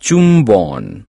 চুম্বন